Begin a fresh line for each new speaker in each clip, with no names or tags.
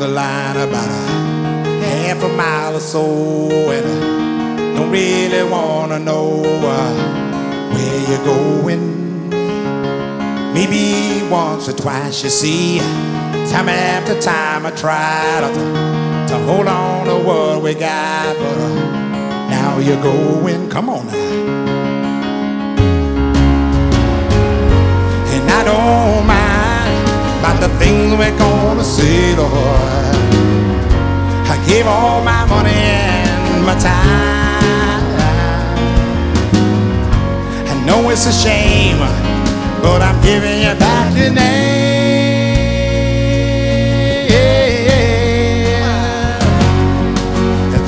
the line about half a mile or so, and I don't really wanna know uh, where you're going. Maybe once or twice, you see, time after time I tried to, to hold on to what we got, but uh, now you're going. Come on now. The things we're gonna see, Lord. I gave all my money and my time. I know it's a shame, but I'm giving you back your name.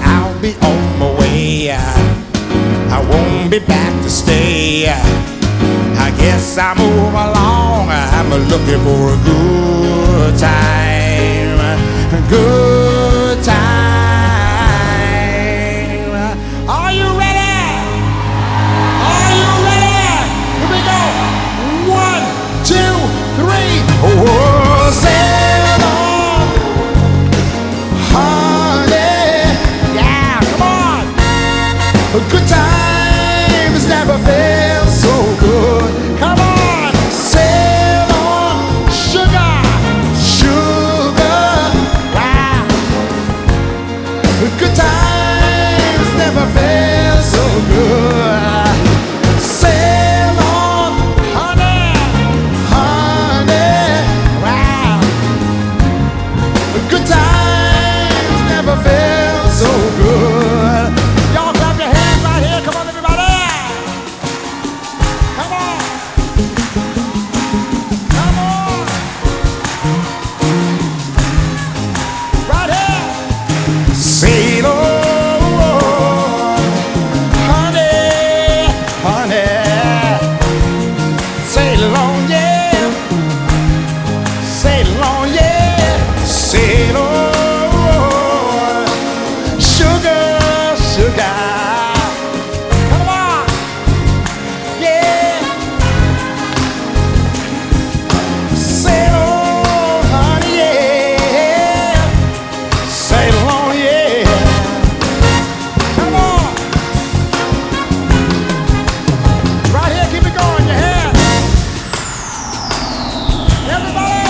I'll be on my way. I won't be back to stay. I guess I move along. I'm looking for a good time. A good time. Are you ready? Are you ready? Here we go. One, two, three. Oh, sail on, honey. Yeah, come on. A good time Everybody!